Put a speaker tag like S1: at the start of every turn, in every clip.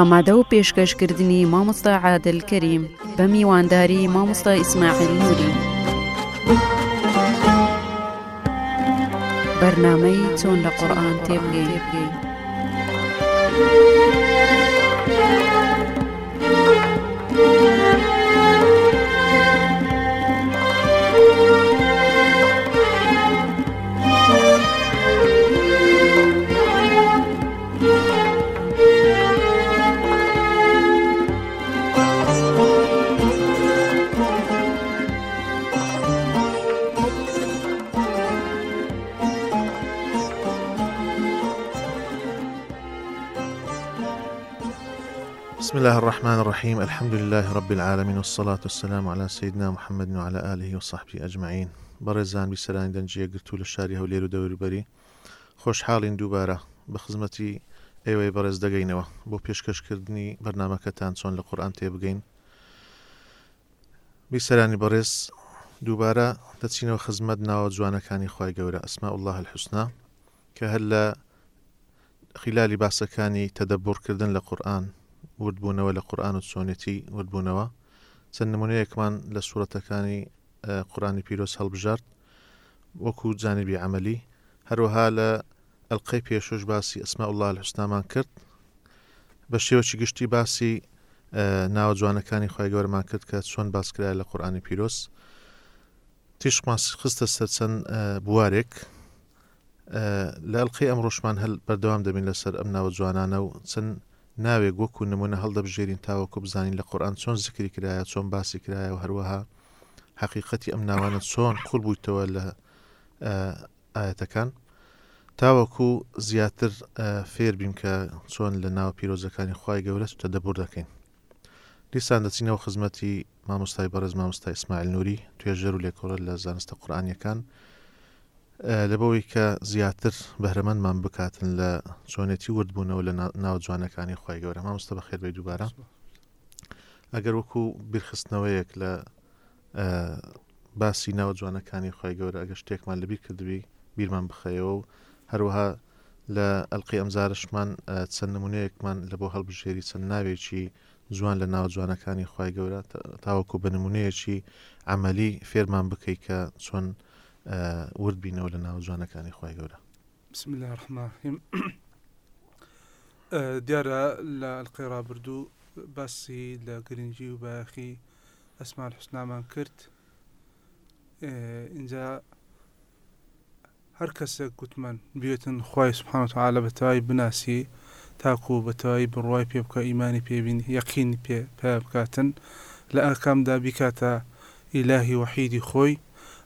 S1: ئامادە و پێشکەشکردنی مامۆستا عادل کەریم بە میوانداری مامۆستا ئیسماعیل نووری. بەرنمەی چۆن لە قورآان تێبگەی.
S2: بسم الله الرحمن الرحيم. الحمد لله رب العالمين والصلاة والسلام على سيدنا محمد وعلى آله وصحبه أجمعين. بەڕێزان بیسەرانی دەنجە گرتو لە شاری هەولێر و دەوروبەری خۆشحاڵین دووبارە بە خزمەتی ئێوەی بەڕێز دەگەینەوە بۆ پێشکەشکردنی بەرنمەکەتان چۆن لە قورآان تێبگەین بیسەرانی بەڕێز دووبارە دەچینەوە خزمەت ناوە جوانەکانی خی گەورە ئەسما الله الحوسنا کە هەر لە خلالی باسەکانی تەدەبورکردن لە وردبوونەوە لە قورآن و چۆنێتی وردبوونەوە. چەند نمونەیەکمان لە سوورەتەکانی قورانی پیرۆز هەڵبژارد. وەکو جانبی عملی هەروەها لە ئەلقەی پێشۆش باسی ئەسما الله الحستامان کرد. بە شێوەی گشتی باسی ناوە جوانەکانی خی گەورەمان کرد کە چۆن باسکرای لە قورآانی پیرۆز. تیشمان خستە سەر چەند بوارێک. لە ئەلقی ئەم ڕۆژمان هەل بەردەوام دەبین لەسەر ئەم ناوە جوانانە و چەند ناوێک وەکو نمونە هەڵدەبژێرین تاوەکو بزانین لە قورآان چۆن زیکری کرایە چۆن باسی کرایە و هەروەها حقیقەتی ئەم ناوانە چۆن قوڵ بوویتەوە لە ئاەتەکان. تاوەکو زیاتر فێر بیم کە چۆن لە ناو پیرۆزەکانی خی گەورە تە دەبور دەکەین. دیسان دەچینەوە خزمەتی مامۆستای بەڕز مامۆستای ئسماعیل نووری توێژەر و لێکۆڵە لە زانستە قورآانیەکان لەبەوەی کە زیاتر بەهرەمەندمان بکاتن لە چۆنێتی وردبوونەوە لە ناو جوانەکانی خی گەورە. مامۆستا بە خێر بێ دووبارە. ئەگەر وەکو بیرخستنەوەیەک لە باسی ناو جوانەکانی خی گەورە ئەگە شتێکمان لەبیر کردوی بیرمان بخەیەوە و هەروەها لە ئەلقی ئەمزارشمان چەند نمونەیەکمان لە بۆ هەڵبژێری چەند ناوێکی جوان لە ناو جوانەکانی خی گەورە. تاوەکو بە نمونەیەکی عملی فێرمان بکەیت کە چۆن وردبینەوە لە ناو جوانەکانی خی گەورە.
S3: بسم الرحمن الرحیم. دیارە لە ئەلقی بردوو باسی لە گرنگجی و باخی ئەسمان حسنامان کرد. اینجا هەر کەسێک گوتمان بێتن خی سبحانەتەعاالە بەتەوای بناسی تاکو بەتەوای بڕوای پێ بکە ئیمانی پێبین یەقین پێ پێ بکاتن. لە ئەکامدا بیکاتە ئیلاهی وحیدی خۆی.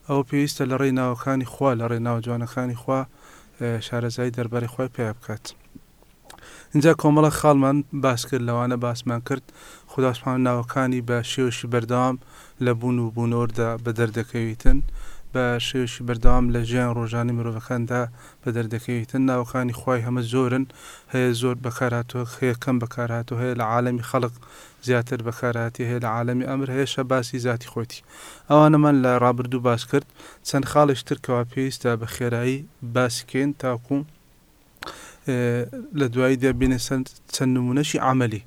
S3: ئەو پێویستە لە ڕێی ناوەکانی خوا لە ڕێ ناو جوانەکانی خوا شارەزای دەرباری خۆی پێ بکات. اینجا کۆمەڵە خاڵمان باس کرد لەوانە باسمان کرد خداسمان ناوەکانی بە شێوشی بەردەوام لە بوون و بوونۆردا بە دەردەکەویتن بە شێوشی بەردەوام لە ژیان ڕۆژانی مرۆڤەکاندا بە دەردەکەویتن. ناوەکانی خی هەمە زۆرن هەیە زۆر بەکاراتەوە هەیە کەم بەکاراتەوە هەیە لە عالمی خەڵق زیاتر بەکاراتی هەیە لە عالمی ئەمر هەیەشە باسی ذاتی خۆتی. ئەوانەمان لە ڕابردوو باس کرد. چەند خاڵش ترکەوە پێویستە بە خێرایی باسیکەین تاکوم لە دوایی دەبینە چەند نمونەشی عملی.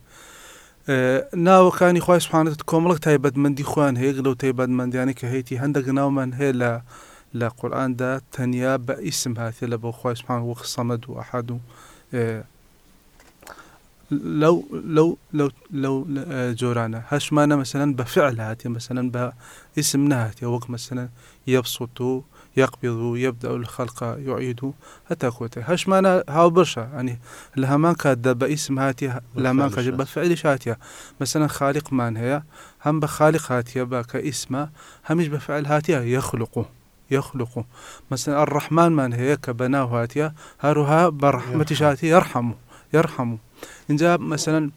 S3: ناوەکانی خی سوحانەت کۆمەڵک تایبەتمەندی خوان هەیە لەو تایبەتمەندیانی کە هەیەی هەندێک ناومان هەیە لە لە قورآاندا تەنیا بە ئیسم هاتێ لە بۆ خی سوحان وەخ سەمەد و ئەحد و لو لو لو لو آه، جورانا هشمانه مثلا بفعل هاتي مثلا باسم نهاتي وقت مثلا يبسط يقبض يبدأ الخلق يعيد. حتى كوتي هشمانه هاو برشا يعني لها ما كاد باسم هاتي لا ما كاد بفعل شاتيا مثلا خالق مان هي هم بخالق هاتيا باك اسمه همش بفعل هاتيا يخلقه يخلق. مثلا الرحمن من هي كبناه هاتيا هاروها برحمة شاتي يرحمه يرحمه إن جاب مثلا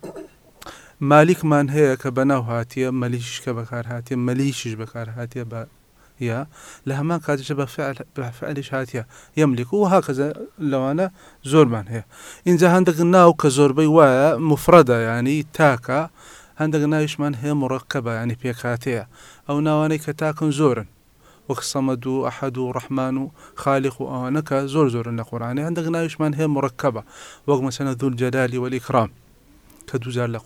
S3: مالك من هي كبناه هاتيا مليش كبكار هاتيا مليش بكار هاتيا لها ما كاد بفعل بفعل هاتيا يملك. وهكذا لو أنا زور من هي. إن جا عندك ناو كزور بي مفردة يعني تاكا عندك نايش من هي؟ مركبة يعني بيكاتيا أو ناواني كتاكن زورن. وەک سەمەد و ئەحد و ڕحمان و خالق و ئەوانەکە زۆر زۆرن لە قورانێ هەندێک ناویشمان هەیە مڕکەبە وەک مەسەنە دوول جەلالی وەلیکرام کە دووجار لە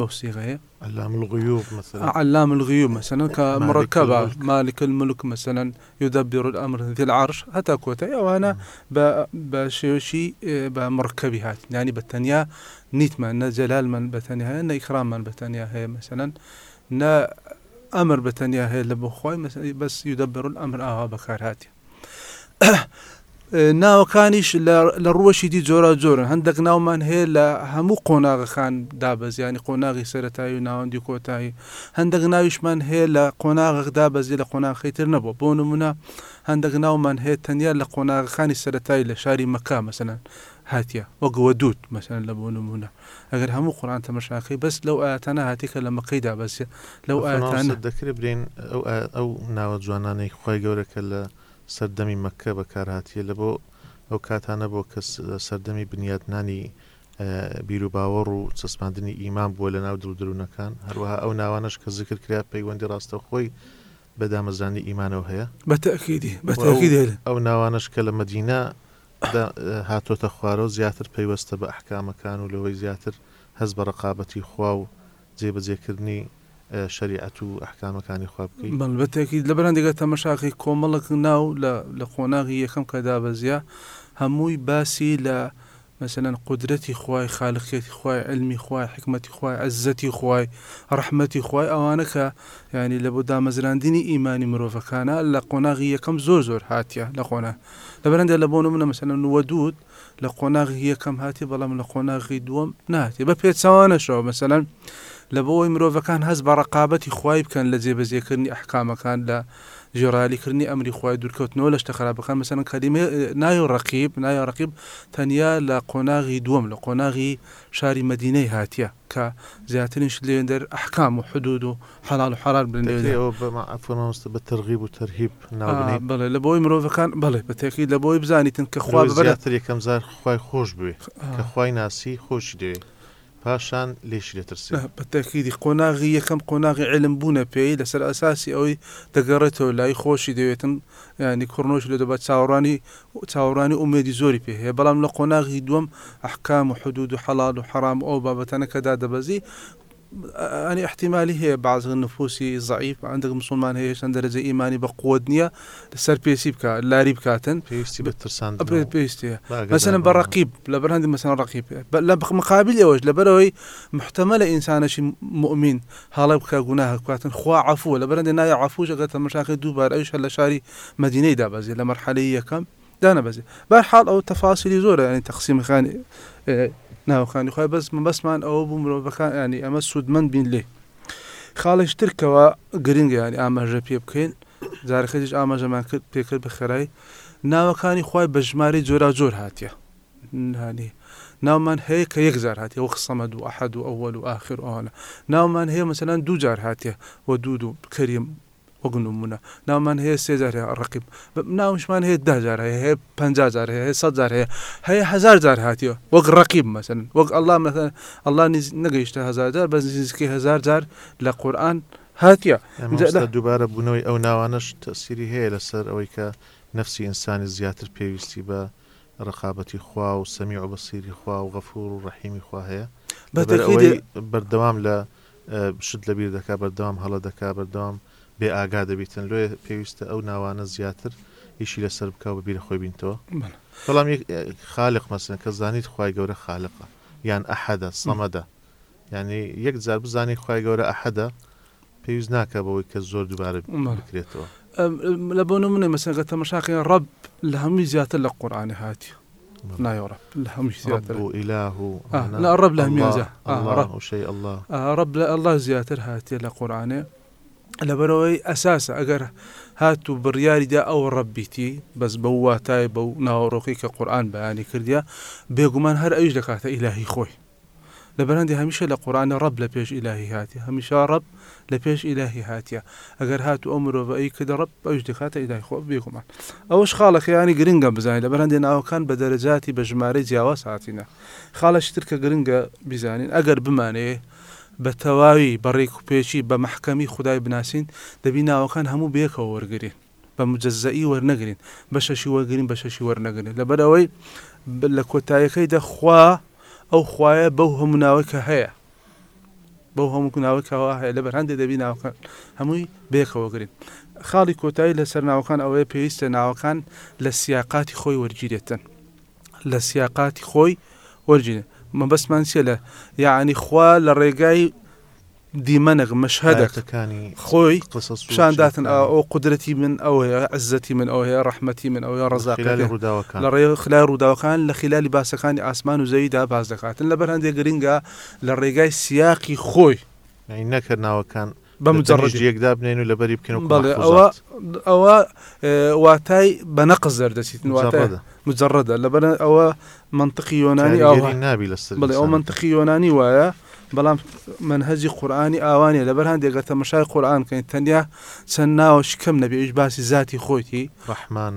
S3: سیغەیە
S2: علام الغيوب مثلا.
S3: علام الغيوب مثلا كمركبة مالك الملك مثلا يدبر الأمر ذي العرش حتى كوتا وأنا بشيوشي بمركبي هات يعني بتنيا نيت من جلال من بتنيا إن إكرام من بتنيا هي مثلا نا أمر بتنيا هي لە بس يدبر الأمر. ئاها بەکار هااتێ ناوەکانیش لە ڕوەشی دی جۆرە جۆرن هەندێک ناومان هەیە لە هەموو قۆناغەخان دابەزیانی قۆناغی سەتایی و ناوەندی کۆتایی. هەندێک ناویشمان هەیە لە قۆناغدا بەزی لە قۆناغیتر نەبوو. بۆ نمونە هەندێک ناومان هەیە تەنیا لە قۆناغەخانی سەتایی لە شاری مەکا مەسەن هاتیە. وەگووە دووت مەسەن لە بۆ نمونە. ئەگەر هەموو قڕان تەمەشاقی بەس لەو ئاەتانە هاتیکە لە مەقیدا بەسێ لەو ئاەتانە.
S2: دەکرێت برین ئەو ئەو ناوە جوانانەی خی گەورەکە لە سەردەمی مەکە بەکارهاتیە لە بۆ ئەو کاتانە بۆ کەس سەردەمی بنیاتنانی بیر و چەسپاندنی ئیمان بووە لە ناو درودرونەکان هەروەها ئەو ناوانش کە زیکر کرا پەیوەندی ڕاستە خۆی بەدامەزانی ئیمانەوە هەیە.
S3: بەتەکیدی بەتەکیدی
S2: ئەو ناوانش کە لە مدینە هاتۆتە خوارە و زیاتر پەیوەستە بە ئەحکامەکان و لەوەی زیاتر هەز بە ڕقابەتی خوا و جێبەجێکردنی شریعەت و ئەحکامەکانی خواب
S3: بەتێکی لە بەرەندێگە تەمەشاقی کۆمەڵک ناو لە قۆناغی یەکەم کەدا بەزیە هەمووی باسی لە مثلا قدرەتی خوای خالقێتی خوای علمی خوای حکمەتی خوای عزەتی خوای ڕحمەتی خوای ئەوانە کە ینی لە بۆ دامەزراندنی ئیمانی مرۆڤەکانە لە قۆناغی یەکەم زۆر زۆر هاتیە لە قۆنا لە بەرەندە لە بۆ منە مەسەن وە دوود لە قۆناغی یەکەم هاتی بەڵام لە قۆناغی دووەم ناتی بە پێچوانەشەوە مەسەن لە بۆەوەی مرۆڤەکان هەست بە ڕقابەتی خوای بکەن لە جێبەجێکردنی ئەحکامەکان لە ژێڕالیکردنی ئەمری خخوای دوورکەوتنەوە لە شتە خراپەکان مەسەن کەلیمە نایۆ ڕقیب نایە ڕقیب تەنیا لە قۆناغی دووەم لە قۆناغی شاری مەدینەی هاتیە کە زیاترینش لێندەر ئەحکام و حدود و حەڵال و حرار
S2: بنێمەستە بە تەرغیب و تەرهیب
S3: بڵێ لە بۆی مرۆڤەکان بڵێ بەتێکی لە بۆی بزانیتن کە خوا
S2: زیاتر یەکەم زار خی خۆش بوێ کە خی ناسی خۆشی دەوێت پاشان لێشی دەترسی
S3: بەتەکیدی قۆناغی یەکەم قۆناغی علم بوونە پێی لەسەر ئەساسی ئەوەی دەگەڕێتەوە لای خۆشی دەوێتن ینی کوڕنۆش لە دەبات چاوەڕانی چاوەڕانی ئومێدی زۆری پێ هەیە. بەڵام لە قۆناغی دووەم ئەحکام و حدود و حەڵات و حرام ئەو بابەتەنەکەدا دەبەزی. ئەنی احتیممالی هەیە باز نفوسی ضعیف عندك مسلمان دەرەجە ئیمانی بە قوت نییە لەسەر پێسی بکە لاری بکاتن
S2: پێویستی بەترسان
S3: پێویستە مەسەن بە ڕقیب لە بەرهندی مەسەن ڕقیب لە مقابل ئەوەش لەبەرەوەی محتەمە لە ئینسانەشی مؤمن. هەڵە بکە گونا هەکاتن خوا عفووە لە بەرەندی نایە عفووشەکە تەمەشاکە دووبار ئەوش لە شاری مدینەی دابەزی لە مەرحەلی یەکەم دانەبەزی بەرحاڵ ئەو تەفاسیلی زۆرە ینی تەقسیمەکانی ناوخانی خۆی بەس بەسمان ئەوە بوو مرۆڤەکان ینی ئەمە سوودمەند بین لێ. خاڵش ترکەوە گرنگە ینی ئاماژە پێ بکەین. جارەکەیش ئاماژەمان کرد پێکرد بە خێرای ناوەکانی خی بە ژماری جۆرا جۆر هاتیە. هانی ناومان هەیە کە یەکزار هااتێ وە قسەمە و ئەحد و ئەوەل و آخر ئەوانە. ناومان هەیە مەسەلاەن دوو جار هااتێ وە دوود و کەریم وګنومونه دا من هي 3000 رقم نه مش من هي 10000 هي 5000 هي 100000 هي هي 1000 هاتيو وق رقيب مثلا وق الله مثلا الله نقيشته 1000 بس نزكي 1000 لقرآن هاتيا
S2: دووبارە بوونەوەی ئەو ناوانش تەسیری هەیە لەسەر ئەوەی کە نفسی ئینسانی زیاتر پێویستی بە ڕقابەتی خوا و سەمی و بەسیری خوا و غەفور و ڕحیمی خوا هەیە بەردەوام لە شت لەبییر دەکا بەردەوام هەڵە دەکا بەردەوام بێ ئاگا دەبیتن لێ پێویستە ئەو ناوانە زیاتر هیچی لەسەر بکە و ببیرە خۆی بینتەوە. بەڵام خالق مەسن کە زانیت خی گەورە خالقە. یان ئەحەدە سەمەدە. ینی یەک جار بزانی خی گەورە ئەحەدە پێویست ناکە بەوەی کە زۆر دووبارە. بکرێتەوە.
S3: لە بۆ نمونێ مەسەگە تەمەشاقی ڕب لە هەمووی زیاتر لە قورآانی هاتی. لە هەمووی زیاتر.
S2: رب إله
S3: آه، لا رب
S2: الله-
S3: ميزة. آه،
S2: الله
S3: رب.
S2: وشيء الله.
S3: آه، ئەله زیاتر هاتیە لە قورآانێ لەبەرەوەی ئەساسە ئەگەر هاتو بڕیاریدا ئەو ڕبیتی بەس بە واتای بەو ناوەڕۆکی کە قورآان بەیانی کردیا بێگومان هەر ئەوش دەکاتە ئیلاهی خۆی لە بەرەندی هەمیشە لە قورآانە ڕب لە پێش ئیلاهی هاتی هەمیشە ڕب لە پێش ئیلاهی هاتیە ئەگەر هاتو ئەو مرۆڤایی کە دە ڕب ئەوش دەکاتە ئیلای خۆ بێگومان ئەوش خاڵە خیانی گرنگە بزانین لە بەرەندێ ناوەکان بە دەرەجاتی بە ژمارە جیاواز هاتینە خاڵەشتر کە گرنگە بیزانین ئەگەر بمانەیە بە تەواوی بەڕێک و پێچی بە مححکەمی خدای بناسیین دەبی ناوەکان هەموو بێکەوە وەرگین بە مجززەئی وەرنەگرین بە شەشی وەرگین بە شەشی وەرنەگرین. لەبەرەوەی ب- لە کۆتایەکەی دەخوا ئەو خوایە بەو هەموو ناوە کە هەیە. بەو هەموو ناوەکەەوە هەیە. لە بەرهندێ دەبی ناوەکان هەمووی بێکەوە گرین خاڵی کۆتایی لەسەر ناوەکان ئەوەیە پێویستە ناوەکان لە سیاقاتی خۆی وەرگیرێتن. لە سیاقاتی خۆی وەرجینێت مەبەسمان چێ لە یعنی خوا لە ڕێگای دیمەنەق مەشهدەك
S2: آياتەکانی
S3: خۆی
S2: قصص و
S3: پیشانداتن
S2: شعرەکان
S3: ئەو قدرەتی من ئەوەیە عزەتی من ئەوەیە ڕەحمەتی من ئەوەیە
S2: خلالی
S3: ڕزاقی
S2: ڕووداوەکان
S3: لە ڕێ خلای ڕووداوەکان لە خلالی باسەکانی ئاسمان و زەویدا باز دەکاتن لە بەرهندێک گرنگە لە ڕێگای سیاقی خۆی
S2: یعنی نەکرد ناوەکان
S3: بە مجرڕدی
S2: یەکدا بنێن و لەبەری بکەن و
S3: بەڵێ ئەوە ئەوە آه، واتای بە نەقز دەردەچیتن
S2: مجرڕدە.
S3: لە بەر ئەوە منطقی یۆنانی ئەوە
S2: کاریگەری نابی لەسەر
S3: بڵێ ئەو منطقی یۆنانی وایە بەڵام منهجی قورآانی ئاوانێ لەبەر هەندێکگە تەمەشای قورآان کەین تەنیا چەند ناوەش کەم نەبێش باسی ذاتی خۆیتی.
S2: ڕحمان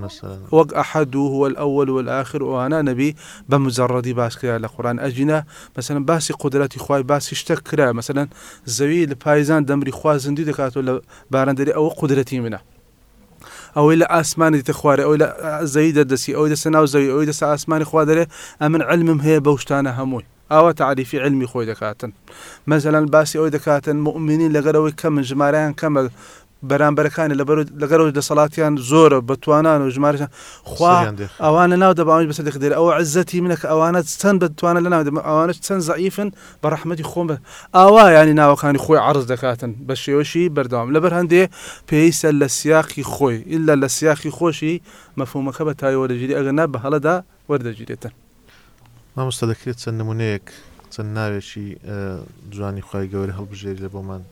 S3: وەک ئەحد و هو الأول والآخر وأنا نبي بمجردی باس کرا لە قورآن. ئەجینە مثلا باسی قدرەتی خوای باسی شتە کرا. مثلا زەوی لە پایزان دەمری خوا زندی دەکاتەوە لە بارەندەری ئەوە قدرەتی منە. ئەوەی لە ئاسمانی تە خوارێ ئەوی لە زەوی دەردەسی ئەوی دەسە ناو زەوی ئەوی دەسە ئاسمانی خوا دەرێ ئەمن علمم هەیە بەو شتانە هەمووی. ئاوە تعریفی علمی خۆی دەکاتن. مەزەلەن باسی ئەوی دەکاتن مؤمنین لەگەرەوەی کەمن ژمارەیان کەمە بەرامبەرەکانی لەگەرەوە دەسەڵاتیان زۆرە بەتوانان و ژمارەشان خوا
S2: سەریان دێخ.
S3: ئەوانە ناو دەباوی بەسەر دەخدێت ئەوە عزەتی منە کە ئەوانە چەند بتوانە لە ناو ئەوانە چەند زعیفن بە ڕحمەتی خۆم بە ئاوا ینی ناوەکانی خۆی عرض دەکاتن. بە شێوەشی بەردەوام. لەبەر هەندێ پێویستە لە سیاقی خۆی. ئللا لە سیاقی خۆشی مەفهومەکە بە تای وەرەگیری ئەگەنا بە هەڵەدا وەردەگیرێتن
S2: مامۆستا دەکرێت چەند نمونەیەک چەند ناوێکی اه، جوانی خی گەورە هەڵبژێری لە بۆمان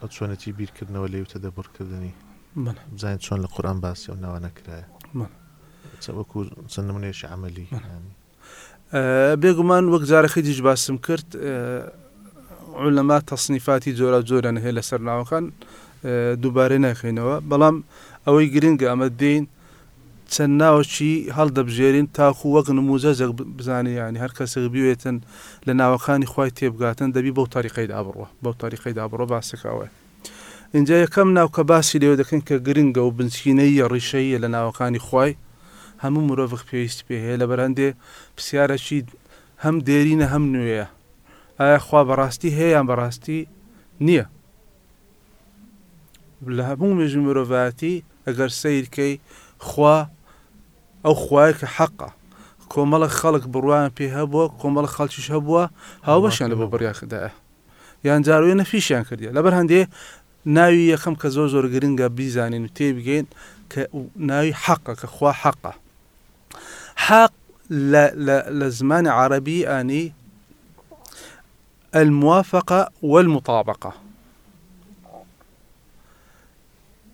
S2: ئەو چۆنەتی بیرکردنەوە لێ وتە دەبڕکردنی
S3: من
S2: بزانین چۆن لە قورآن باسی ئەو ناوە نەکرایە
S3: من.
S2: وەکو چەند نمونێشی عملی
S3: من.
S2: ینی.
S3: بێگومان وەک جارەخی دیش باسم کرد علەما تەصنیفاتی جۆرە جۆرە هەیە لەسەر ناوەکان دووبارە ناکەینەوە بەڵام ئەوەی گرنگە ئەمە دێین چەند ناوەچی هەڵدەبژێرین تاخو وەک نموزە بزانانی ینی هەر کەسێک بوێتن لە ناوەکانی خی تێبگاتن دەبی بەو تاریقی دابڕوە بەو تاریقی دابڕۆ باسەکەوە اینجا یەکەم ناو کە باسی لێو دەکەن کە گرنگە و بنچینەی ڕیشەیە لە ناوەکانی خی. هەموو مرۆڤ پێویست پێ هەیە لە بەرەندێ پرسیارەشی هەم دێرینە هەم نوێیە. ئایا خوا بەڕاستی هەیە یان بەڕاستی نییە؟ لە هەموو مێژ مرۆڤاتی ئەگەر سیرکەی خوا خوای کە حەقا کۆمەڵە خەڵک بڕوان پێ هەبووە کۆمەڵە خەڵکیش هەبووە هاو بەشیان لە بۆ بڕیاخدایە یان جاروێ نەفیشیان کردی لەبەر هەندێ ناوی یەکەم کە زۆر زۆر گرنگە بیزانین و تێبگەین کە ناوی حەقە کە خوا حەقە حق لە زمانی عربی ئانی الموافقة والمطابقة.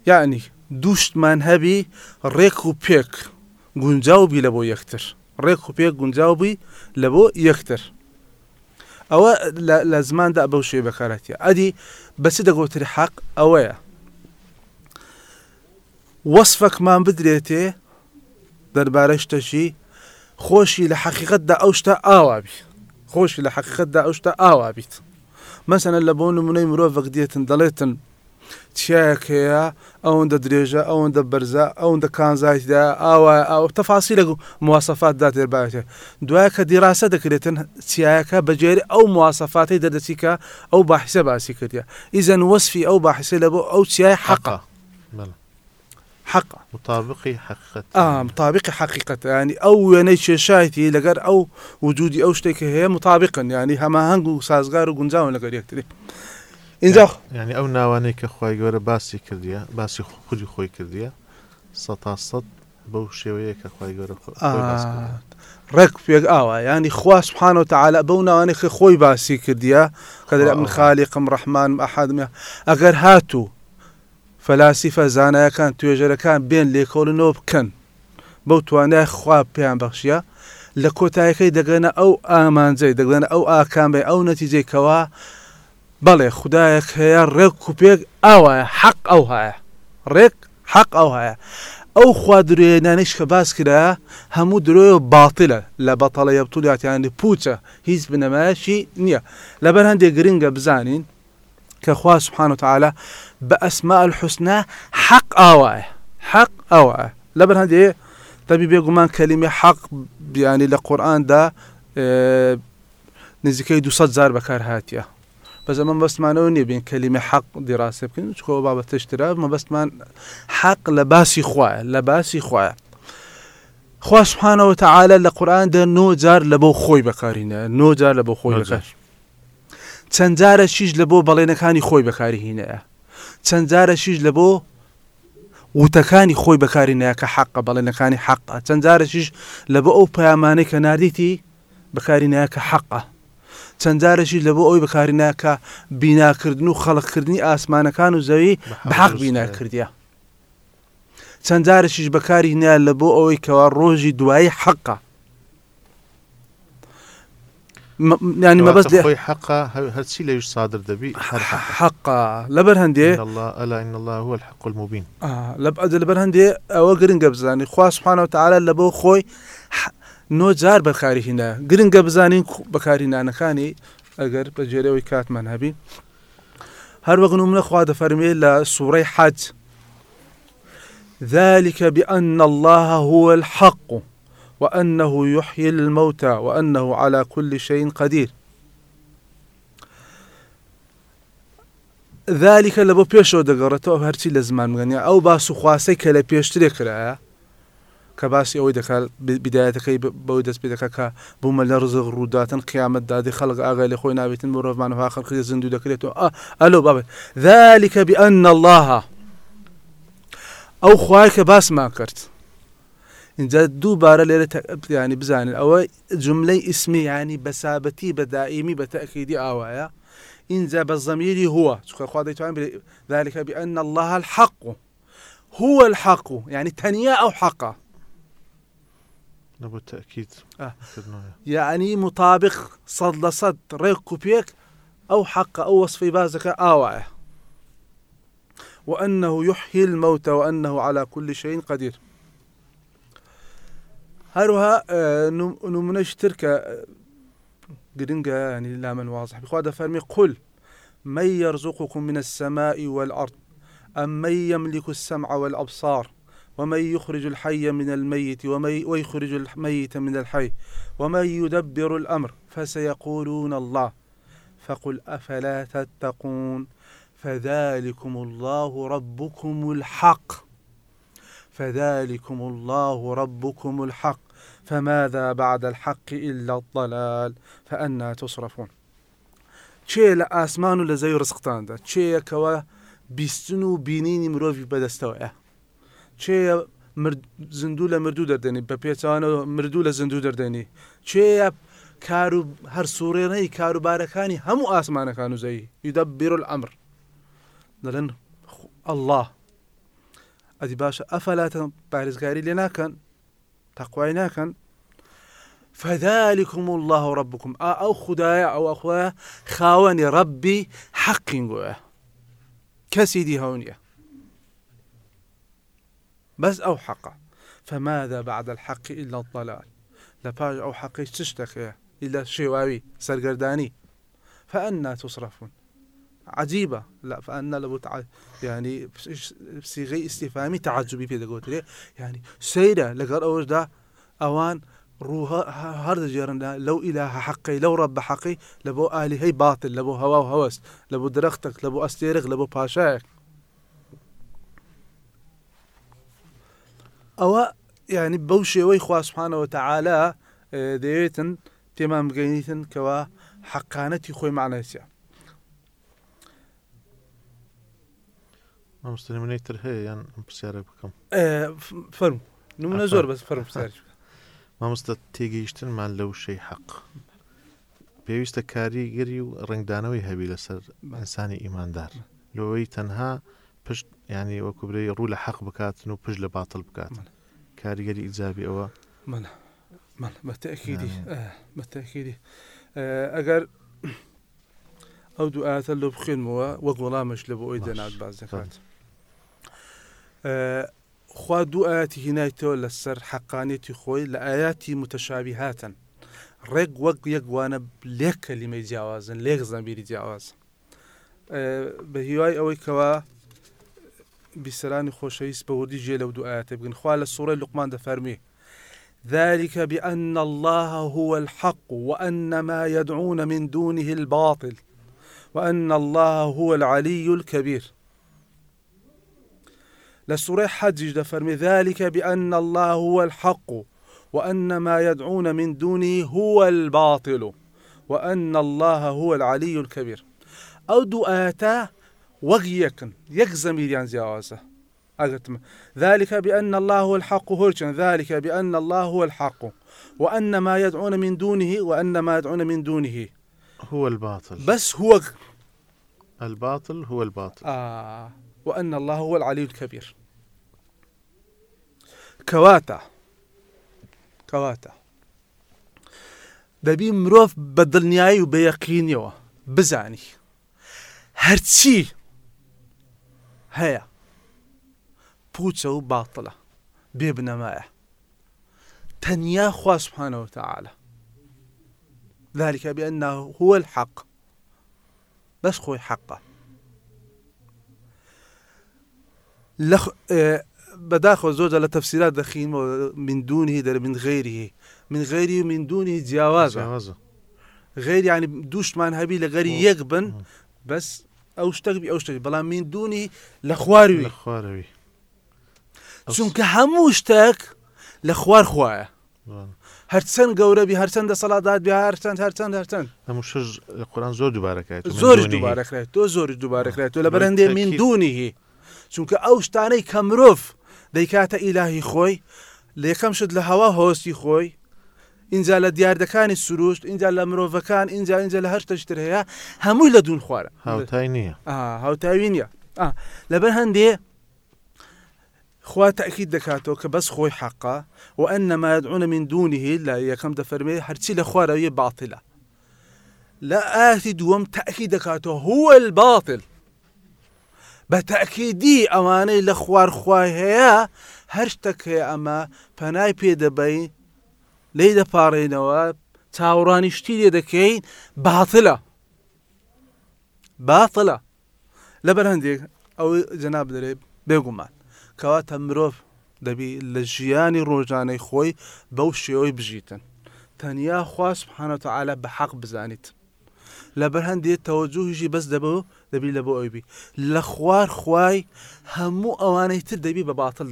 S3: يعني دوشتمان هەبی ڕێک و پێک گونجاوبی لە بۆ یەکتر ڕێک و پێک گونجاوبی لە بۆ یەکتر ئەوە لە زماندا بەو شێ بەکارەتە ئەدی بەچ دەگوتری حەق ئەوەیە. وەصفەکمان بدرێتێ دەربارە شتەشی خۆشی لە حەقیقتدا ئەو شتە ئاوابی. خۆشی لە حەقیقتدا ئەو شتە ئاوابیت. مەسەنە لە بۆ نمونەی مرۆڤک چیاکەیە ئەوەندە درێژە ئەوەندە بەرزە ئەوەندە کانزایتدا ئاوا ئەو تەفاسی لە مواسەفات دا تێرباتێ دوایە کە دیراسە دەکرێتن چیاەکە بەجێری ئەو مواسەفاتی دەردەچیکە ئەو باحسە باسی کردە ئیزەن وەسفی ئەو باحسە لە بۆ ئەو چیای حەقا. حقا
S2: مطابقی حقیقت.
S3: آه مطابقی حقیقت يعني او يعني شايتي لەگەر او وجودي او شتێکی هەیە مطابقن يعني هەماهنگ و سازگار و گونجاون لەگەر یەکتری. اینجا
S2: یعنی ئەو ناوانەی کە خی گەورە باسی کردیە باسی خودی خۆی کردیە سە تا سەد بەو شێوەیە کە خی گەورە باس
S3: آه. ڕێک پێک ئاوە ینی خوا سبحانە و تعاالە بەو ناوانێک کە خۆی باسی کردیە کە دەرێ من
S2: آه.
S3: خالیقم ڕەحمان ئەحادمە ئەگەر هاتوو فەلاسیفە زانایەکان توێژەرەکان بێن لێکۆڵنەوە بکەن بەو توانای خوا پێیان بەخشیە لە کۆتایەکەی دەگەنە ئەو ئامانجەی دەگەنە ئەو ئاکامبێ ئەو نەتیجەیکەوە بەڵێ خدایەک هەیە ڕێک و پێک ئاوایە حەق ئەو هەیە ڕێک حەق ئەو هەیە ئەو خوا درێنانش کە باس کرا هەموو درۆی باتیلە لە بەتەڵە یەبتولیاتیانی پوچە هیچ بنەمایشی نییە لەبەر هەندێک گرنگە بزانین کە خوا سبحانه وتعالى بە ئەسماء الحسنە حەق ئاوایە حەق ئەوە لەبەر هەندێ تەبی بێگومان کەلیمە حەق بیانی لە قورآاندا آه، نزیکەی 200 زار بەکار هاتیە بە زەمە بەستمانەوە نیبین کەلیمە حەق دیڕاستە بکەین. چکۆ بابەت تشترا؟ مەبەستمان حەق لە باسی خوایە لە باسی خوایە خوا سبحانەوە تعاالە لە قورآاندا نۆ جار لە بۆ خۆی بەکارینە. نۆ جار لە بۆ خۆی بەکار. چەند جارە شیش لە بۆ بەڵێنەکانی خۆی بەکاری هینەیە چەند جارە شیش لە بۆ وتەکانی خۆی بەکارینەیە کە حەقە بەڵێنەکانی حەقە. چەند جارە شیش لە بۆ ئەو پەیامانەی کە نردیتی بەکارینەیە کە حەقە. چەند جارەشی لە بۆ ئەوی بەکارینە کە بیناکردن و خەڵقکردنی ئاسمانەکان و زەوی بەحق بینا کردیە چەند جارشیش بەکاری نیا لە بۆ ئەوەی کەوا ڕۆژی دوایی حەقا. ینی مەبەست
S2: خۆی حقا هەرچی لەویش سادر دەبی؟ حق
S3: لەبەر هەندێ
S2: الله الحق المبين.
S3: لەبەر هەندێ ئەوە گرنگە بزانانی خوا سبحانە و تعاالە لە بۆ خۆی نۆ جار بەکاری هینە گرنگە بزانین بەکارینانەکانی ئەگەر بە جێرەوەی کاتمان هەبی هەر وەگن منە خوا دەفەرمێ لە سوورەی حەج. ذلك بأن الله هو الحق وأنه يحيي الموتى وأنه على كل شيء قدير. ذلك لە بۆ پێشەوە دەگەڕێتەوە هەرچی لە زمان گەنیا ئەو باس و خواسەی کە لە پێشترێ کرایە کە باسی ئەوەی دەکات بدایەتەکەی بەوەی دەست پێ دەکە کە بوومە لە ڕزق ڕووداتن قیامەت دادی خەڵک ئاگای لە خۆی ناوێتن بۆ ڕۆژمانەوە خەڵکی زیندوو دەکرێتەوە ئەلو بابێت ذلك بأن الله. ئەو خوای کە باسمان کرد اینجا دووبارە لێرە ینی بزانین ئەوە ئیسمی ینی بەسابەتی بە دائیمی بە تەکیدی ئاوایە اینجا بە زەمیری هو. چکە خوا دەیتوان ذلك بأن الله الحق. هو الحق. يعني تنيا أو حقا.
S2: نبو تأكيد
S3: آه. يعني مطابق صد لصد ريك وبيك أو حق أو وصفي بازك آواية وأنه يحيي الموتى وأنه على كل شيء قدير. هروها آه، نم- نمنش تركة قرنقة يعني لا من واضح. بخواد فرمي قل من يرزقكم من السماء والأرض أم من يملك السمع والأبصار ومن يخرج الحي من الميت ومن ويخرج الميت من الحي ومن يدبر الأمر فسيقولون الله. فقل أفلا تتقون؟ فذلكم الله ربكم الحق. فذلكم الله ربكم الحق. فماذا بعد الحق إلا الضلال؟ فأنا تصرفون. چێ لە ئاسمان و لە زەوی ڕسقتاندا چێیەکەوە بیستن و چێە زیندوو لە مردوو دەردێنی بە پێچوانەوە مردوو لە زیندوو دەردێنی چێە کار و هەر سوورێنەی کاروبارەکانی هەموو ئاسمانەکان و زەوی یدە بیر ئەمر دەڵێن الله. ئەدی باشە ئەفەلاتە پارێزگاری لێ ناکەن تەخوای ناکەن فذلكم الله ربكم آ ئەو خدایە ئەو ئەخوایە خاوەنی ڕبی حەقین گوۆە کەسی ئەو حەقە فماذا بعد الحق إلا الضلال؟ ئەو حەقی چ شتەکەیە إلا شێواوی سەرگەردانی فأنا تصرفون. عجيبة. لا فأنا تع... يعني صيغي استفهامي تعجبي في دقوتري يعني سيرة لقر دا؟ أوان روها هرد جيرنا لو إله حقي لو رب حقي لبو آلهي باطل لبو هوا وهوس لبو درختك لبو أستيرك لبو باشاك ئەوە ینی بەو شێوەی خواسبحانەوە تەعالا دەوێتن پێمان بگەینیتن کەەوە حەقانەتی خۆی معنەسیە
S2: مامستنی تر هەیە یان پرسیارە بکەم؟
S3: فەرم. نمونە زۆر بەس فەرم.
S2: مامۆستا تێگەیشتنمان لەو شەی حەق. پێویستە کاریگەری و ڕنگدانەوەی هەبی لەسەر ئەسانی ئیماندار. لەوەی تەنها پشت ینی وەکوبرەی ڕوو لە حەق بکاتن و پشت لە باتڵ بکات کاریگەری ئیجابی ئەوە
S3: منە من بەتەکیدی بەتەکیدی ئەگەر ئەو دوو ئاەتە لە بخێنمەوە وەک وەڵامش لە بۆ ئەوی. دەنات باز دەکات خوا دوو ئاەتی هینایتەوە لەسەر حەقانێتی خۆی لە ئاياتی متەشابی هاتن ڕێک وەک یەکوانە لێک کەلیمەی جیاوازن لێک زەمبیری جیاواز بە هیوای ئەوەی کەوا خۆشەویست بە وردی ژێ لەو دوو ئاەتە بگن خوا لە سوڕی لقمان دەفەرمی ذلك بأن الله هو الحق وأن ما يدعون من دونه الباطل وأن الله هو العلي الكبير. لسورة حج فرمي ذلك بأن الله هو الحق وأن ما يدعون من دونه هو الباطل وأن الله هو العلي الكبير. أو دؤاتا وغيكن يك يعني زياوازة أقتم ذلك بأن الله هو الحق هرشن ذلك بأن الله هو الحق وأن ما يدعون من دونه وأن ما يدعون من دونه.
S2: هو الباطل.
S3: بس هو
S2: الباطل هو الباطل.
S3: آه. وأن الله هو العلي الكبير. كواتا. كواتا. دەبی مرۆڤ بە دڵنیایی و بە یەقینیەوە بزانی هەرچی هەیە پوچە و باتڵە بێ بنەمایە تەنیا خوا سبحانەوە تعالى ذلك بأنه هو الحق. بس خوي حقه. لخ... بداخل زوجة لتفسيرات دخين من دونه در من غيره. من غيره من دونه جوازة غير يعني دوش مان هبي لغيري يقبن. بس او اشتغبي او اشتغبي بلا من دونه
S2: لە
S3: لخواري
S2: خوارەوی
S3: چونکە هەموو شتێک لە خوار خوایە هەرچەند گەورەبی هەرچەندە سەڵاتات بیا هەرچەند هەرچەند هەرچەند
S2: هەموو شش قورآن زۆر دووبارەکەیت
S3: زۆرش دووبارەکرێت تۆ زۆری دووبارەکرێت تۆ لە بەرەندێ من. دوونیهی چونکە ئەو شتانەی کە مرۆڤ دەیکاتە ئیلاهی خۆی لە یەکەم شت لە هەوا هۆستی خۆی اینجا لە دیاردەکانی سروشت اینجا لە مرۆڤەکان اینجا اینجا لە هەر تەشتر هەیە هەمووی لە دوون خوارە.
S2: هاوتای نییە.
S3: آه هاوتاوی آه لەبەر هەندێ خوا تأكيد دەکاتەوە کە بەس خۆی حەقا و ئەنەما يدعون من دونه لا یەکەم دەفەرمێ هەرچی لە خوارەوەی باطلە. لا ئاتی دووەم تأكيد دەکاتەوە هو الباطل. بە تأكيدی ئەوانەی لە خوار خوای هەیە هەر شتێک هەیە ئەمە پەنای پێ دەبین لی دەپارڕێنەوە چاوەڕانی شتی لێ دەکەین باتلە باتڵە لەبەر هەندێک ئەو جەناب دەرێ بێگومان کەواتە مرۆڤ دەبی لە ژیانی ڕۆژانەی خۆی بەو شێوەی بژیتن. تەنیا خواست حانەتەعاالە بە حەق بزانیت. لەبەر هەندێت تەوەجوهیشی بەس دەبەوە دەبی لە بۆ ئەوبی لە خوار خوای هەموو ئەوانەی تر دەبی بە باتڵ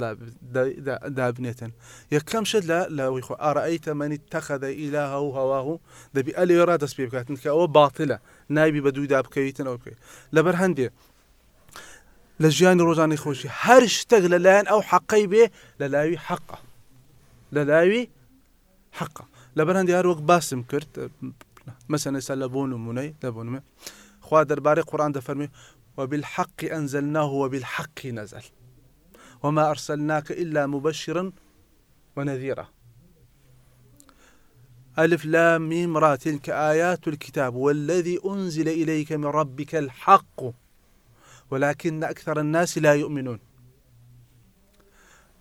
S3: دابنێتن. یەکەم شت لە لەوەی خۆ ئارایی تەمەنی تەخەدە ئیلا هەو هەواه و دەبی ئەلێ ڕا دەست پێ بکاتن کە ئەوە باتلە نایبی بە دوودا بکەویتن ئەو بکەیت لەبەر هەندێ لە ژیانی ڕۆژانی خۆشی هەر شتێک لەلایەن ئەو حەقەی بێ لە لاوی حەقە. لە لاوی حەقە. لەبەر هەندی هەر وەک باسم کرد مەسەن ئێستا لە بۆ نمونەی لە بۆ نمێ خوا دەربارەی قورآن دەفەرمی وبالحق أنزلناه وبالحق نزل. وما أرسلناك إلا مبشرا ونذيرا. ألف لام ميم را تلك آيات الكتاب والذي أنزل إليك من ربك الحق ولكن أكثر الناس لا يؤمنون.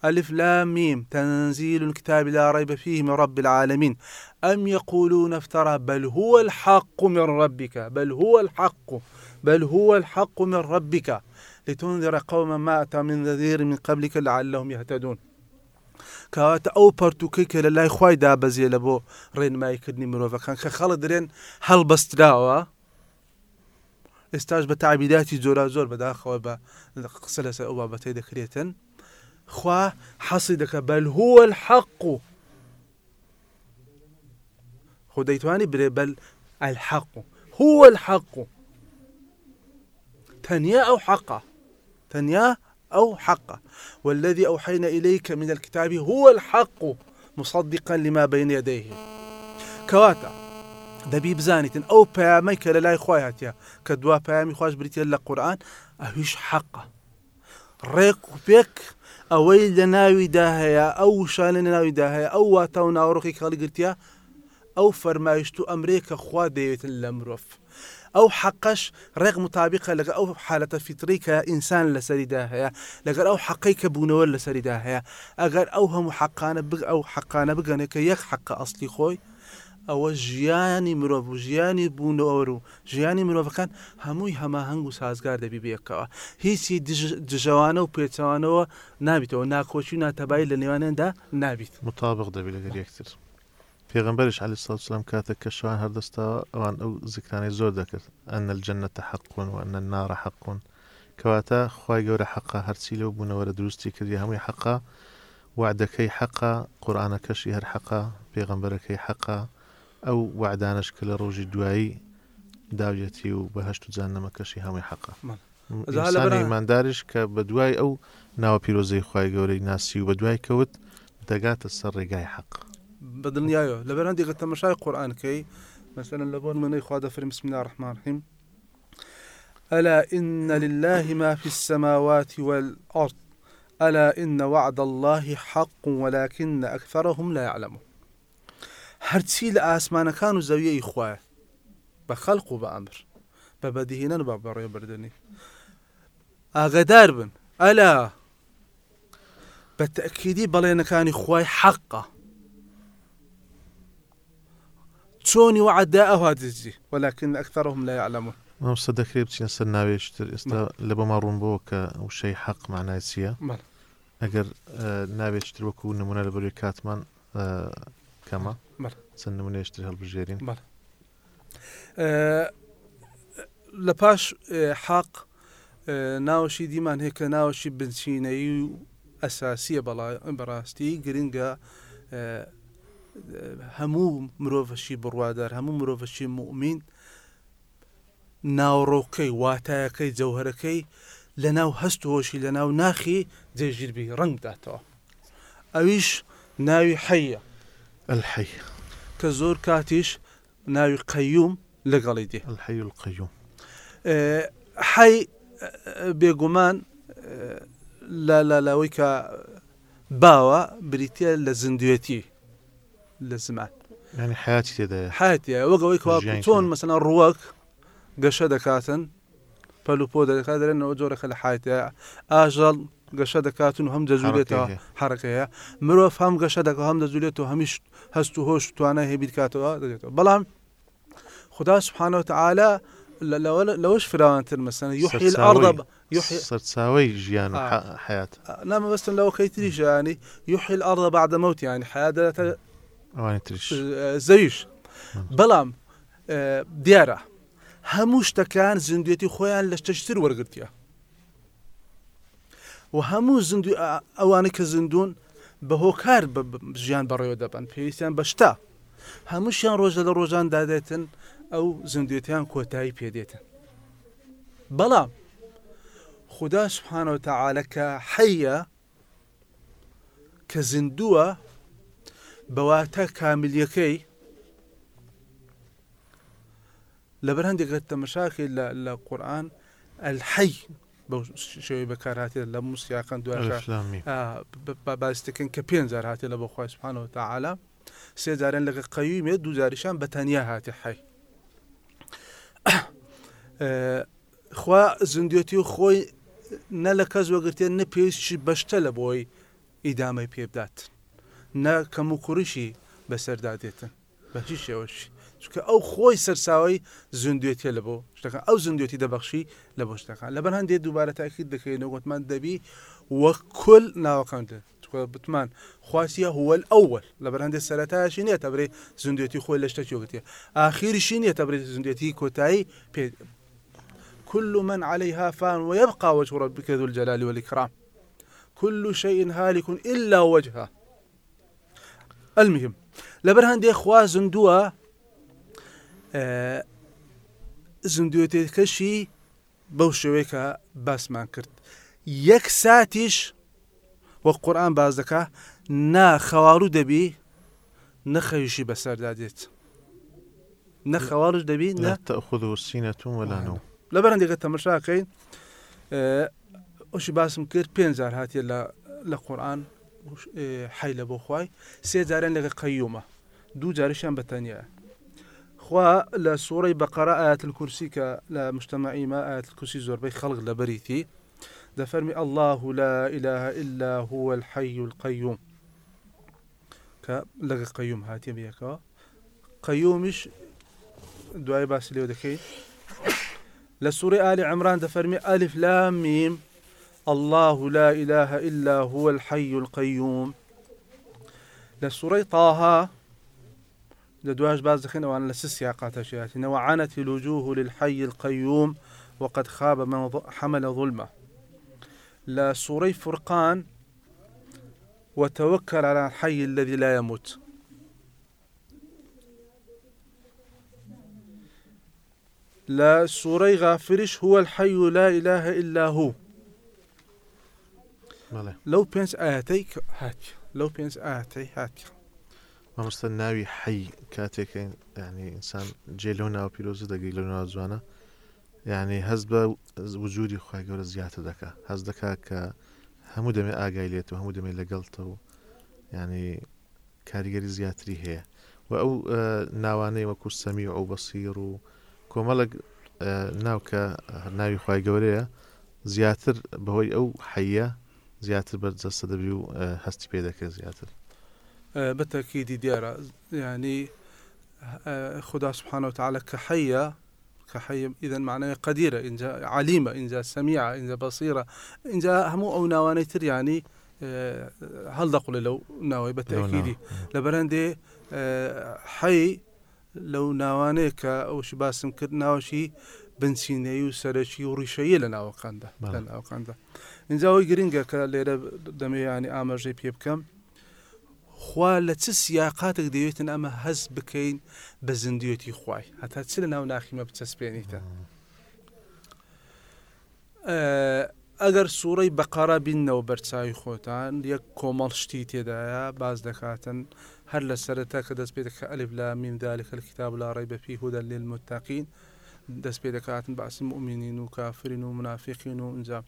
S3: ألف لام ميم. تنزيل الكتاب لا ريب فيه من رب العالمين. أم يقولون افترى بل هو الحق من ربك بل هو الحق بل هو الحق من ربك. لتنذر قوما ما أتى من نذير من قبلك لعلهم يهتدون. کەواتە ئەو پەرتوکەی کە لە لای خی دابەزیێ لە بۆ ڕێنماییکردنی مرۆڤەکان کە خەڵ درێن هەڵبەستراوە ئێستاش بە تابیداتی جۆرا زۆر بەداخەوە بە قسە لەسەر ئەو بابەتەی دەکرێتن خوا دەکە بەل هو الحق. خۆ دەیتوانی برێ بەل الحق. هو الحق. تەنیا ئەو حەقە تەنیا أو حقه والذي أوحينا إليك من الكتاب هو الحق مصدقا لما بين يديه. كواتا. دەبی بزانیتن ئەو پامەی کە لە لای خۆی هاتیە کە دوا پامی خۆش بریتە لە قورآن پێک ئەوەی لە ناویدا هەیە ئەو شانە لە ناویدا هەیە ئەو واتە و ناوڕۆخی کاڵگرتیا ئەو فەرمایشت و خوا دەوێتن لە مرۆڤ ئەو حەقەش ڕێک متابقە لەگە ئەو حالەتە فیتری کە ئینسان لەسەریدا هەیە لەگەر ئەو حەقی کە بوونەوە لەسەریدا هەیە ئەگەر ئەو هەموو حەقانە ئەو حەقانە بگەنێ کە یەک حەقە ئەسلی خۆی ئەوە ژیانی مرۆڤ و ژیانی بوونەوە و ژیانی مرۆڤەکان هەمووی هەماهنگ و سازگار دەبی بێکەوە هیچی دژەوانە و پێچوانەوە نابیتەوە. ناکۆچی و ناتەبای لە نێوانێندا نابیت.
S2: مطابق دەبی لەگەر یەکتر. پێغمبەرش علی سلام کاتە کە شوان هەردەستاوە ئەوان ئەو زیکرانی زۆر دەکرد. ئەن الجنەتە حەقون و ئەنە نارە حەقون. کەواتە خی گەورە حەقا هەرچی لەو بوونەوەرە دروستی کردی هەمووی حەقا وعدەکەی حەقا قورآانەکەشی هەر حەقا پێغمبەرەکەی حەقا ئەو وعدانش کە لە ڕۆژی دوایی داویەتی و بەهشت و جانەمەکەشی هەمووی حەقا ئیماندارش کە بە دوای ئەو ناوە پیرۆزەی خی گەورەی ناسی و بە دوای کەوت دەگاتە سەر ڕێگای حەق
S3: بدنیایە لە بەرەندێکە تەمەشای قورآانکەی مثلا لە بۆن منەی خوا دەفرم بسم الله الرحمن الرحيم ألا إن لله ما في السماوات والأرض. ألا إن وعد الله حق ولكن أكثرهم لا يعلمون. هەرچی لە ئاسمانەکان و زەویەی خوایە بە خەڵق و بە ئەمر. بە بەدیهێنەن بە بەڕێ بردننی ئاگدار بن. ئەلا بە تەکیدی بەڵێنەکانی خی حەقە چۆنی وعدا ئەوها دزی وەلاکن ئەکتەرهم لا يعلمون
S2: مامستا دەکرێت بچینە سەر ناوێشتر؟ ئێستا لە بەما ڕوونبەوە کە وشەی حەق معنای چییە؟ ئەگەر ناوێتتر وەکو نمونە لە بەروی کاتمان کەمە؟ چەند نمونێشتر هەڵبژێرین
S3: لە پاش حەق ناوەشی دیمان هەیە کە ناوەشی بنچینەی و ئەساسیە بەڕاستی گرنگە هەموو مرۆڤشی بڕوادار هەموو مرۆڤشی مؤمین ناوڕۆکەی واتایەکەی جەوهرەکەی لە ناو هەست هۆشی لە ناو ناخی جێژیربی ڕنگ بداتەوە ئەویش ناوی حەیە
S2: الحي
S3: کە زۆر کاتیش ناوی قەیوم لەگەڵی دێ
S2: الحي القيوم
S3: حی بێگومان لە لەلەوەی کە باوە بریتە لە زیندوێتی لە زمان.
S2: حیاتی تێدا
S3: وەگەوەی چۆن
S2: تێدا.
S3: مەسەنا ڕووەک گەشە دەکاتن پەلوپۆ دەکات دەرێنەوە جۆرەکە لە حاتە ئاژەڵ گەشە دەکاتن و هەم دەزولێتەوە. حرەکەیە مرۆڤ هەم گەشە دەکە هەم دەزولێتەوە هەمیش هەست و هۆش توانە هێبیت کاتەوە دەێتەوە بەڵام خدا سبحانەوە تعاالە لەوەش فراوانتر مەسەن الأرض يحيي
S2: سەرچاوی ژیان
S3: آه.
S2: حیات.
S3: نام بس لو كيتريش يعني يحيي الأرض بعد موت يعني حياة
S2: ئەوانی تریش.
S3: زەویش بەڵام دیارە هەموو شتەکان زیندوێتی خۆیان لە شتەشتر وەرگرتیە و هەموو زیندوی ئەوانە کە زیندون بە هۆکار ژیان بەڕێوە دەبن پێویستیان بەشتا هەمووشیان ڕۆژە لە ڕۆژان دادێتن ئەو زیندوێتیان کۆتایی پێدێتن. بەڵام خدا سبحانەوە تەعاالە کە حەیە کە زیندووە بەواتە کامیلیەکەی لەبەر هەندێکە تەمەشاکەی لە لە قورآن الحەی بەو شێوەی بەکارهاتێت لە موسیاکان دوای باستەکەن کە پێنجار هااتێ لە بۆ خۆی سبحانەوە تەعاالە سێجاران لەگە قەویمێ دووجاریشان بە تەنیا هاتی حی. خوا زیندوێتی و خۆی نە لە کەس وەگرتێ نە پێویستی بەشتە لە بۆی ئیدامەی پێبدات نە کەم و کوڕیشی بەسەردادێتن بە هیچ شێوەشی چکە ئەو خۆی سەرساوی زیندوێتە لە بۆ شتەکان ئەو زیندوێتی دەبەخشی لە بۆ شتەکان. لەبەر هەندێ دووبارە تاکیید دەکەینەوە گوتمان دەبی وە کل ناوەکانتە بتمان خواسیە هوەل ئەوەل لەبەر هەندێک سەرەتایشی نیە تەبرێ زیندوێتی خۆی لە شتە چۆگتێ ئاخیریشی نیە تەبرێت زیندوێتی کۆتایی كل من عليها فان ويبقى وجه ربك ذو الجلال والإكرام. كل شيء هالك إلا وجهه. المهم لەبەر هەندێک خوا زندوێتێکەشی بەو شێوەیە کە باسمان کرد. یەک ساتیش وە قورآان باز دەکا نا خەواڕ و دەبی نەخەویشی بەسەردا دێت نەخەواڕش دەبی
S2: ولا نوم
S3: لەبەر هەندێکە تەمەشاکەین ئەوشی باسم کرد پێنجار هاتیە لە لە قورآن حی لە بۆ خوای سێ جارێن لەگە قەیومە. دوو جارشیان بەتەنیە خوا لە سوورەی بەقەرە ئاەت کورسی کە لە مشتمەعیمە ئاەت کورسی زۆربەی خەڵک لە بەریتی دەفەرمی الله لا إله إلا هو الحي القيوم. کە لەگە قەیوم هاتیە بەکەوە قەیومیش دوای باسی لێو دەکەین لە سوورەی ئالی عمران دەفەرمی ئەلیف لا میم الله لا إله إلا هو الحي القيوم. لسورة لدواج باز دخين وأنا لسس يا شياتنا وعنت الوجوه للحي القيوم وقد خاب من حمل ظلمة. لسورة فرقان وتوكل على الحي الذي لا يموت. لا سورة غافرش هو الحي لا إله إلا هو. لەو پێنج ئاەتەی هات لەو پێنج ئاەتەی هات
S2: مامۆستا ناوی حی کاتێکین ینی ئینسان جێ لەو ناو پیرۆزی دەگەی لە ناو جوانە. یعنی هەست بە وجودی خی گەورە زیاتر دەکا. هەز دەکا کە هەموو دەمێ ئاگای لێتەوە هەموو دەمێت لەگەڵتەوە ینی کاریگەری زیاتری هەیە. و ئەو ناوانەی وەکو سەمی ئەو بەسیر و کۆمەڵک ناوکە ناوی خی گەورەیە زیاتر بەهۆی ئەو حەیە زیاتر بەرجەستە دەبی و هەستی پێ دەکرێت زیاتر.
S3: بەتەکیدی دیارە ینی خدا سبحانه وتعالى كحية كحية إذا معناه قديرة إن جاء عليمة إن جاء سميعة إن جاء بصيرة إن جاء همو أو نواني تر يعني هل دقل لو ناوي بالتأكيد. لبرندي حي لو ناوانيك أو شباسم كر ناوشي بنسینەی و سەرەکی و ڕیشەیە لە ناوەکاندا لە ناوەکاندا اینجاەوەی گرنگە کە لێرە دەمەیانی ئاماژەی پێ بکەم خوا لە چ سیاقاتێک دەوێتن ئەمە هەست بکەین بە زیندوێتی خوای هەتا چ لە ناو ناخیمە بچەسپێنیتە؟ ئەگەر سوورەی بەقارا بینەوە بەرچاوی خۆتان یەک کۆمەڵ شتی تێدایە باز دەکاتن هەر لە سەرەتا کە دەست پێ دەکە ئەلف لا میمدالێک لە کتاب لا ڕێ بەپی هودە لێل متتاقین دەست پێ دەکاتن باسی مؤمنین و کافرین و منافقین و اینجا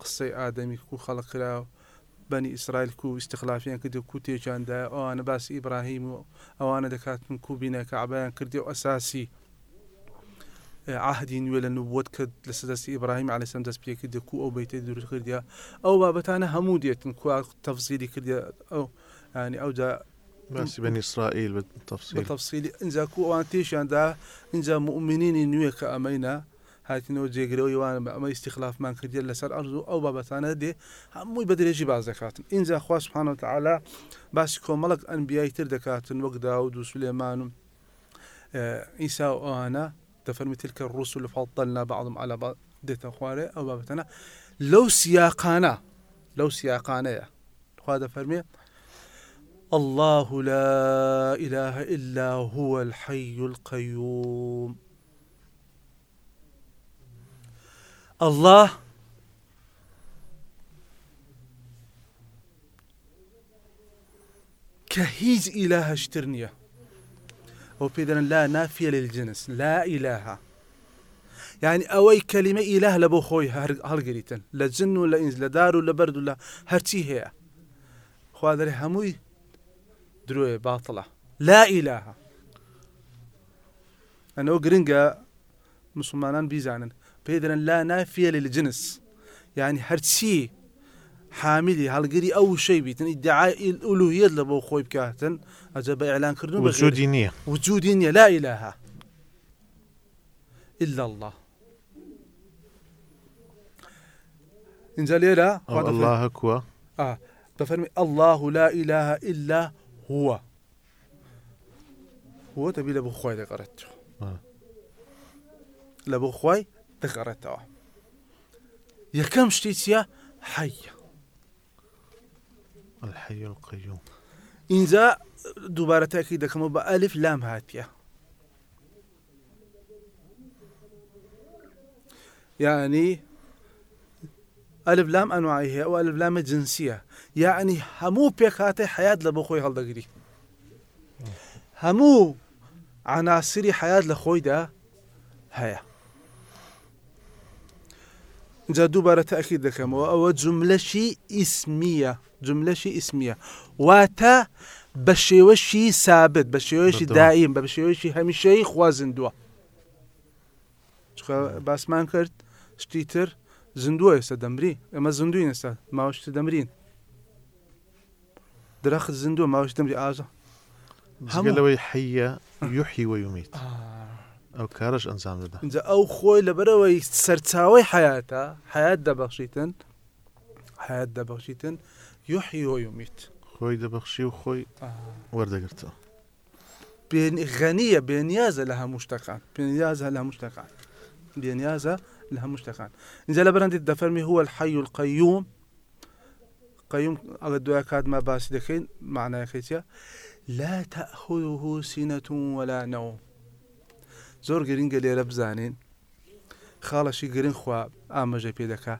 S3: قسەی ئادەمی و خەڵقرا بەنی ئیسرائیل و استخلافیان کردی و کو تێجاندا ئەوانە باسی ئیبراهیم و ئەوانە دەکاتن کوبینەکە عبیان کردی و ئەساسی عهدی نوێ لە نوبوت کرد لە سەدەستی ئیبراهیم علیسم دەست پێ کردی کو ئەو بیتی دروست کردیا ئەو بابەتانە هەموو دێتن کو تەفزیلی کردی ئەو ینی
S2: باسی بنی ئیسرائیل
S3: تفصیل تفصیلی اینجا کو ئەوان تێشیاندا اینجا مؤمنینی نوێ کە هاتینەوە جێگرەوەیوان بە ئەمە استیخلافمان کردی لەسەر ئەرزوو ئەو بابەتانە دێ هەمووی بە درێژی باز دەکاتن اینجا خواست پانە تعالا باسی کۆمەڵک ئەنبیایی تر دەکاتن وەک داود و سلێمان و ئیسا و ئەوانە تلکە ڕوس و لە فڵتەلنا بەعڵم على دێتە خوارێ ئەو بابەتەنە لەو سیاقانە لەو سیاقانەیە خوا دەفەرمێ الله لا إله إلا هو الحي القيوم. الله كهيز إله اشترنية وبيدنا لا نافية للجنس لا إله يعني أوي كلمة إله لبو خوي هرقريتن لا جن ولا إنس لا دار ولا برد ولا هرتي هي خوادر هموي دروێ باتڵە لا ئیلاها ئەنەوە گرنگە مسلمانان بیزانن پێدرن لا نافیە لە جنس یعنی هەرچی حاملی هەڵگەری ئەو شەی بیتن ئیدعای ئولوهیت لە بۆ خۆی بکاتن ئەجە بە ئەلانکردن
S2: وجودی نییە
S3: وجودی نیە لا ئیلاها إلا الله إنزل ليلة
S2: الله كوا
S3: آه بفرمي الله لا إله إلا هو. هو تبي لە بۆ خۆی دەگەڕێتەوە لە بۆ خۆی دەگەڕێتەوە یەکەم شتی چیە حەیە
S2: الحي القيوم.
S3: اینجا دووبارە تاکی دەکەمەوە بە ئەلف لام هاتیە یعنی ئەلف لام ئەنوایی هەیە و ئەلف لامە جنسیە یعنی هەموو پێکاتێ حیات لە بۆ خۆی هەڵدەگری هەموو عناسری حیات لە خۆیدا هەیە جا دووبارە تاکی دەکەمەوە ئەوە جملەشی ئیسمیە جملەشی ئیسمیە واتە بە شێوەشی سابت بە شێوەیەشی
S2: بەدەوام.
S3: دائیم بە شێوەیەشی هەمیشەی خوازندووە باسمان کرد؟ شتی تر؟ زیندووە ئێستا دەمری ئەمە زیندوی ئێستا ماوەشت دەمرین درەخت زیندووە ماوەش دەمری ئاژە هەموو.
S2: جگەلەوەی حیە یحی وەیومیت ئەو کارش ئەنجام دەدا.
S3: اینجا ئەو خۆی لەبەرەوەی سەرچاوی حیاتە حیات دەبەخشیتن حیات دەبەخشیتن یحی وەیومیت
S2: خۆی دەبەخشی و خۆی وەردەگرتەوە
S3: بێن- غەنیە بێنیازە لە هەموو شتەکان پێنیازە لە هەموو شتەکان بێنیازە لە هەموو شتەکان اینجا لە بەرەندی دەفەرمی هو الحي القيوم قيوم ئەگە دوای کاتما باسی دەکەین معنایەکەیتە لا تأخذه سنة ولا نوم. زۆر گرنگە لێرە بزانین. خاڵەشی گرنگ خوا ئاماژە پێ دەکا.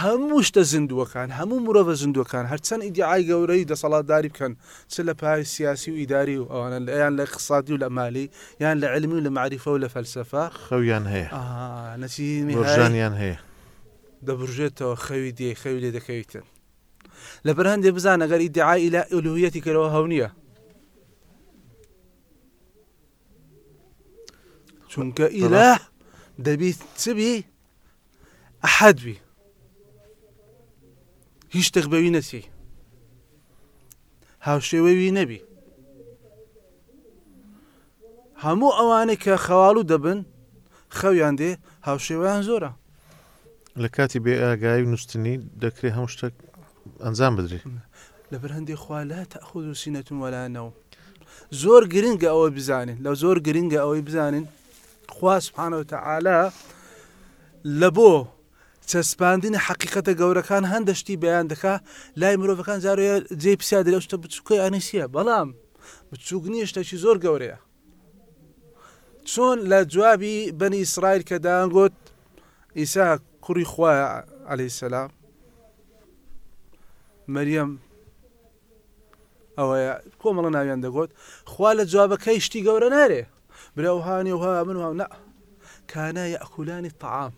S3: هەموو شتە زیندووەکان هەموو مرۆڤە زیندوەکان هەرچەند ئیدعای گەورەی دەسەڵاتداری بکەن. چ لە پای سیاسی و ئیداری و ئەوانە لە- یان لە اقتصادی و لە مالی یان لە علمی و لە معریفە و لە فەلسفە.
S2: خەویان هەیە.
S3: آه، نەچی نهایی
S2: ڕۆژانیان هەیە.
S3: دەبژێتەوە خەوی دێ خەوی لێ دەکەویتن. لە بەرهەندێ بزان ئەگەر ئیدعای ئیلا ئولوهیەتی کەرەوە هەو نییە. چونکە ئیلا دەبیت چبی ئەحەدوی. هیچ شتێک بەوی نەچی. هاوشێوەوی نەبی. هەموو ئەوانەی کە خەواڵ و دەبن خەویان دێ هاوشێوەیان زۆرە.
S2: لە کاتی بێ ئاگایی و نووسنی دەکرێت هەموو شتێک ئەنجام بدرێت
S3: لەبەر هەندێک خوا لا تأخذ و سینەتون وەلانەوە زۆر گرنگە ئەوە بزانین. لە زۆر گرنگە ئەوەی بزانین خوا سبحانەوە تەعالا لە بۆ چەسپاندنی حقیقەتە گەورەکان هەندشتی بەیان دەکا لای مرۆڤەکان زارۆیە جێ پرسیا دەرە شتە بچووکەی ئەنیسیە بەڵام بچووک نیە شتێکی زۆر گەورەیە. چۆن لە جوابی بەنی ئیسرائیل کە داگوت ئیسا کوڕی خوایە عليه سلام مەریەم ئەوەیە کۆمەڵە ناویان دەگوت خوا لە جوابەکەی شتی گەورە نارێ. برەوهانی وها من وها نە کانە یەکولانی تەعام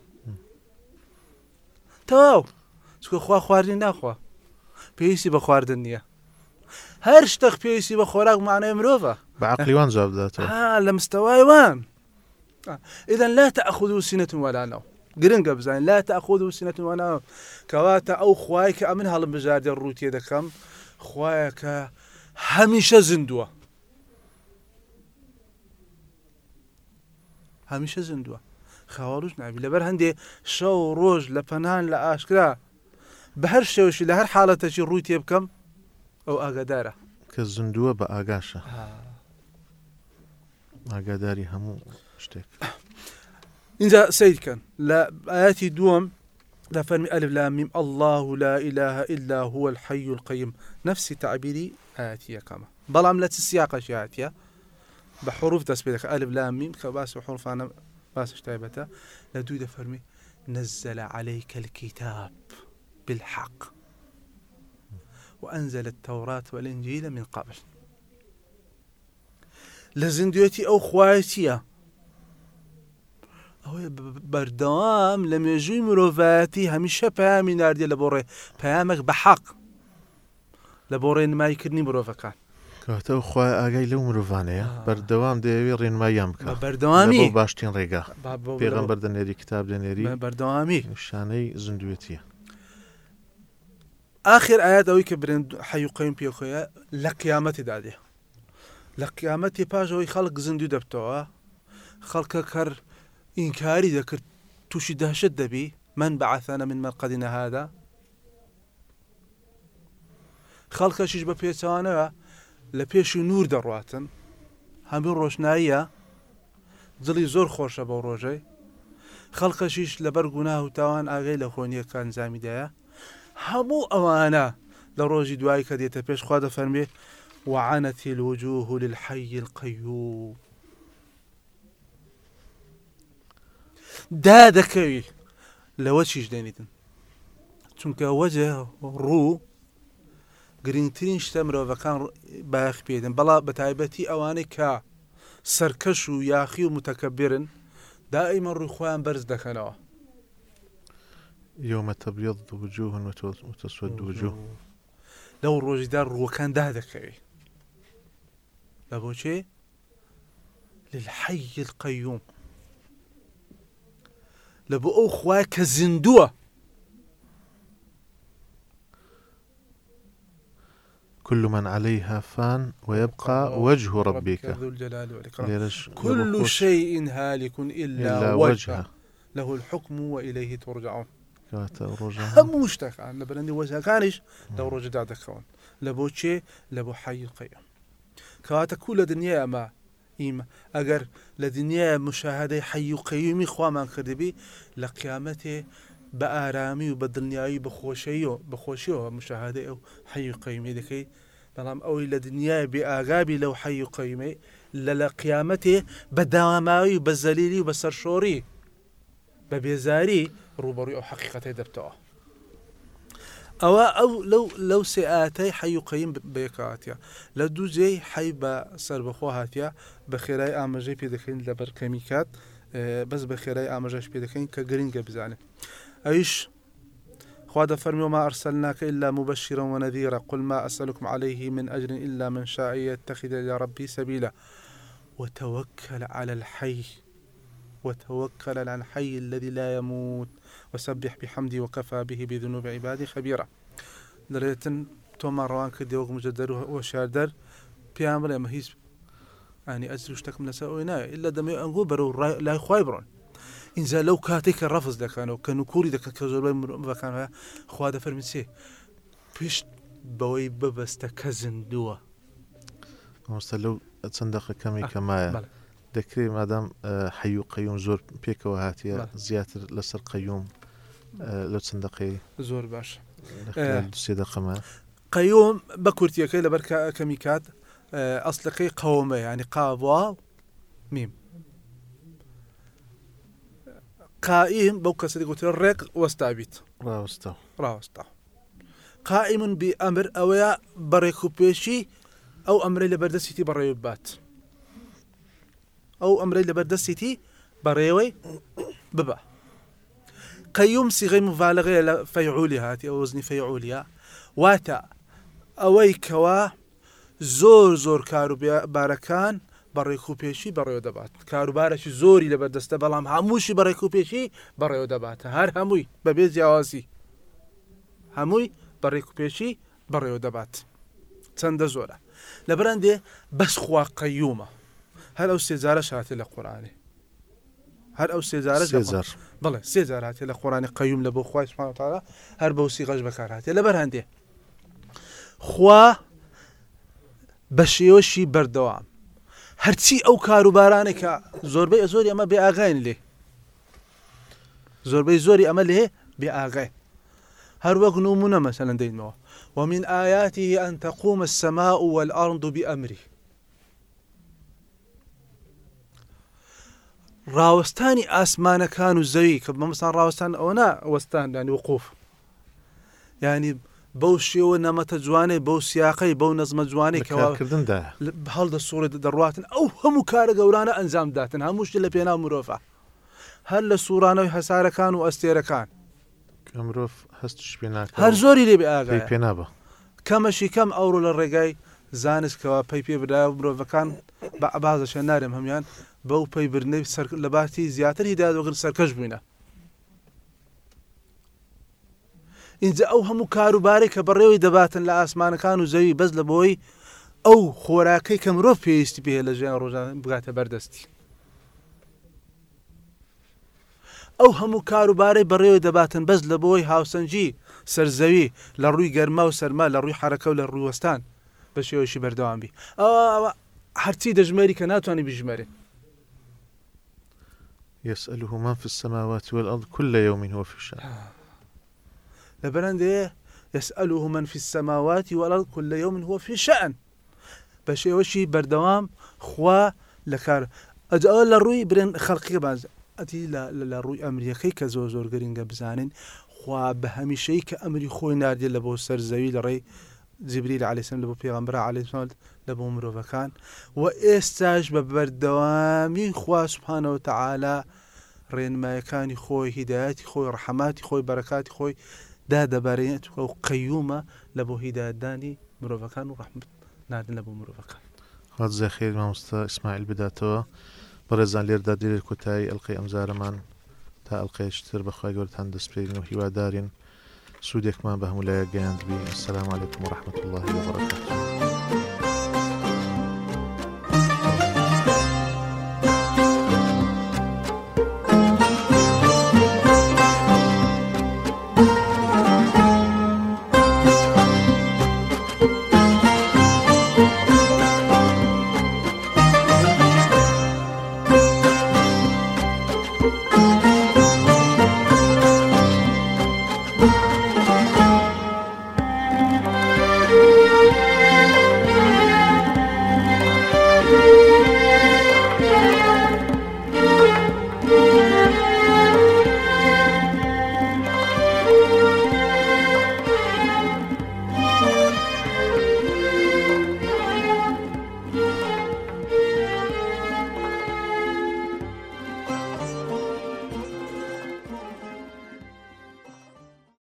S3: تەواو چکە خوا خواردنی ناخوا. پێویستی بە خواردن نییە. هەر شتەق پێویستی بە خۆراک مانای مرۆڤە.
S2: بە عقلیوان جواب داتەوە
S3: ها لە مستەوای وان. إذا لا تأخذوا سنة ولا نوم. گرنگە بزانین. لا تأخذوا سنة ولا نوم. کەواتە ئەو خوای کە ئەمن هەڵم بژاردە ڕووتێ دەکەم خوایە کە هەمیشە زیندووە هەمیشە زیندووە خاوەڕوش نابی. لەبەر هەندێ شەو ڕۆژ لە پەنان لە ئاشکرا بە هەر شێوشی لە هەر حاڵەتەکی ڕووی تێ بکەم ئەو ئاگادارە.
S2: کە زیندووە بە ئاگاشە. ئاگاداری هەموو شتێک.
S3: اینجا سیرکەن لە ئاەتی دووەم لا فرمي ألف لام ميم الله لا إله إلا هو الحي القيوم نفسي تعبيري آتية كما بلام لا تسياق آتية بحروف تسبيلك ألف لام ميم. كباس حروف أنا باس اشتايبتا لدو ده فرمي. نزل عليك الكتاب بالحق. وأنزل التوراة والإنجيل من قبل. لزندويتي أو خواتيه ئەوەیە بەردەوام لە مێژووی مرۆڤەتی هەمیشە پامی نردێ لە بۆ ڕێ پامێک بە حەق لە
S2: کەواتە ئەو خوای ئاگای لەو مرۆڤانەیە. بەردەوام دەیەوێت ڕێنماییان
S3: بە
S2: بکە
S3: بەردەوامی
S2: باشترین ڕێگا. پێغەمبەر دەنێری کتاب دەنێری.
S3: بەردەوامی.
S2: شانەی زیندوێتیە
S3: آخر ئايات ئەوەی کە برن حەیوقیم پێخۆیە لە قیامەتی دادێ لە قیامەتی پاژەوەی خەڵک زیندوی دەبتەوە. خەڵکە کەر ئینکاری دەکرد تووشی دەهشت دەبی. من بعثنا من مرقدنا هذا. خەڵکەشیش بە پێچوانەوە. لە پێشی نور دەڕاتن هەموو ڕۆشناییە. دڵی زۆر خۆشە بەو ڕۆژەی. خەڵکەشیش لەبەر گونا و تاوان ئاگەی لە خۆنیەکان زامیدایە. هەموو ئەوانە لە ڕۆژی دوایی کە دێتە پێش خوا دەفەرمێ وعانەتی الوجوه للحي القيوم دا دەکەوی لەوە چیش دەنیتن؟ چونکە وەجە ڕوو گرنگترین شتە مرۆڤەکان باخ پێدن بەڵا بە تایبەتی ئەوانەی کە سەرکەش و یاخی و متەکەبرن دائیمە ڕووخۆیان بەرز دەکەنەوە.
S2: يوم تبيض وجوه وتسود وجوه
S3: لەو ڕۆژیدا ڕووەکان دا دەکەوی لە بۆچێ للحي القيوم لە بۆ ئەو خوای کە زیندووە
S2: كل من عليها فان ويبقى وجه ربك.
S3: ذو الجلال والإكرام. كل شيء هالك إلا,
S2: إلا
S3: وجهه. له الحكم وإليه ترجعون.
S2: كواتا روجها
S3: هەموو شتەکان لە بەرەندی وەزەکانیش لەو ڕۆژدا دەکەون لە بۆ چێ لە بۆ حەی قەیە کەواتە کو لە دنیا ئەمە ئیمە ئەگەر لە دنیا مشاهدەی حەی و قەیومی خوامان کردبی لە قیامەتێ بە ئارامی و بە دنیایی بەخۆشەی و بەخۆشیەوە مشاهدەی ئەو حەی و قەیمی دەکەی. بەڵام ئەوەی لە دنیای بێ ئاگابی لەو حەی قەیمەی لە لە قیامەتێ بە داواماوی و بە زەلیلی و بە سەرشۆری بە بێزاری ڕوبەڕووی ئەو حقیقەتی دەبتەوە. ئەوە ئەو لەو لەو سێ ئاتای حەی و قەیم بێکاتە لە دوو جێی حەی بە سربەخۆ هاتیە بە خێرای ئاماژەی پێ دەکەین لە بەرکەمی کات بەس بە خێرای ئاماژەش پێ دەکەین کە گرنگە بزانێت ئەویش خوا دەفەرمی وما أرسلناك إلا مبشرا ونذيرا. قل ما أسألكم عليه من أجر إلا من شاء يتخذ إلى ربي سبيلا. وتوكل على الحي وتوكل على الحي الذي لا يموت وسبح بحمدي وكفى به بذنوب عبادي خبيرا. دريتن توما كدي وقم مجدر وشاردر بيام بلا ما هيس يعني أجر وشتك من نساء إلا دم أنقو برو را- لا خوايبرون إنزا لو كاتيك الرفض دكانو كنكوري دكا كزور بكان خوا دفر من سي. بيش بوي ببستا كزن دوا.
S2: لو صندوق كمي
S3: آه،
S2: كمايا
S3: بلى.
S2: دەکرێت مادام آه، حەی و قەیوم زۆر پێکەوە هاتیە. زیاتر لەسەر قەیوم آه، لەو چنددەقی
S3: زور باش.
S2: لە سێ دەقەمە
S3: قيوم بكورتيكي لبركة كميكات آه، أصلقي قومة يعني قاف واو ميم. قائم بوكا سيدي قلت الرق واستعبيت
S2: ڕاوستە
S3: راوستا قائم بأمر أو يا بريكو بيشي أو أمري لبردسيتي بريوبات أو أمري لبردسيتي بريوي ببا. قيوم صيغه مبالغه لە فەیعولی هاتی ئەو وزنی فەیعولیا واتە ئەوەی کەوا زۆر بە ڕێکوپێشی بەڕێوە دەبات. کاروبارێکی زۆری لەبەردەستە بەڵام هەمووشی بە ڕێکوپێشی بەڕێوە دەباتە. هەر هەمووی بەبێ جیاوازی. هەمووی بە ڕێکوپێشی بەڕێوە دەبات. چەندە زۆرە. لە بەرەندێ بەس خواقەیومە هەر ئەو سێزارە شاتێ لە قورانی هەر ئەو
S2: سێزارە
S3: بڵێ سێزار هااتێ لە قۆرانی قەیوم لە بۆ خخوای سوانتاالە هەر بەوسی غەش بەکار هااتێ لە بەر هەندێ خوا بە شێوەشی بەردەوام. هەرچی ئەو کاروبارانێک کە زۆربەی زۆری ئەمە بێ ئاغاین لێ. زۆربەی زۆری ئەمە لێ بێ ئاغای هەر وەک نمونە مەسەلەن دەینەوە ومن آياته أن تقوم السماء والأرض بأمره. ڕاوەستانی ئاسمانەکان و زەوی کە بەمەسان ڕاوەستان ئەوە نا وەستان ینی وقوف. ینی بەو شێوە نەمەتە جوانێ بەو سیاقی بەو نەزمە جوانێک کەوا
S2: کردندا
S3: هەڵدە سوورە دەڕاتن ئەو هەموو کارە گەورانە ئەنجام داتن. هەمووش لە پێنا مرۆڤ هەر لە سوورانەوەی هەسارەکان و ئەستێرەکان.
S2: مرۆڤ ناکە.
S3: هەر زۆری لێ ئاگای.
S2: پێ نابە.
S3: کەمەشی کەم ئەوڕۆ لە ڕێگای زانستکەوە پێی پێ برا و مرۆڤەکان بە ئەبازەشە نارێم هەمان. بەو پەی برنەی لە باتی زیاتر هیدادوەگەن سەرکەش بووینە. اینجا ئەو هەموو کاروبارێک کە بەڕێوەی دەباتن لە ئاسمانەکان و زەوی بەس لە بۆی ئەو خۆراکەی کە مرۆڤ پێویستی پێ لە ژیان ڕۆژان بگاتە بەردەستی. ئەو هەموو کاروبارەی بەڕێوەی دەباتن بەس لە بۆی هاوسەنجی سەرزەوی لە ڕووی گەرما و سەرما لە ڕووی حرەکە و لە ڕووەستان بە شێوەشی بەردەوامبی هەرچی دەژمێری کە ناتوانانی بژمێرێ
S2: يسأله من في السماوات والأرض كل يوم هو في شأن
S3: لە بەرەندێ يسأله من في السماوات والأرض كل يوم هو في شأن. بە شێوەشی بەردەوام خوا ئەجا لە ڕووی برێن خەڵقی باز. لە ڕووی ئەمریەکەی کە زۆر زۆر گرنگە بزانین خوا بە هەمیشەی کە ئەمری خۆی نردێ لە بۆ سەرزەوی لە جیبری لە علیسم لە بۆ پێغمبرا علیسمال لە بۆ مرۆڤەکان و ئێستاش بە بەردەوامی خوا سوبحانەوە تەعالا ڕێنمایەکانی خۆی هیدایەتی خۆی ڕحەماتی خۆی دا دەبارێت و قەیومە لە بۆ هیدادانی مرۆڤەکان و ڕحمت نادن لە بۆ مرۆڤەکان
S2: خات زەخیر مامۆستا ئیسماعیل بداتەوە بەڕێزان لێردا دێت کۆتایی ئەلقی ئەمزارەمان تا ئەلقەیشتر بەخوای گەورتان دەستپێین و هیوادارین سوودێکمان بە هەمولایە گەیاندبی السلام عليكم ورحمة الله وبركاته.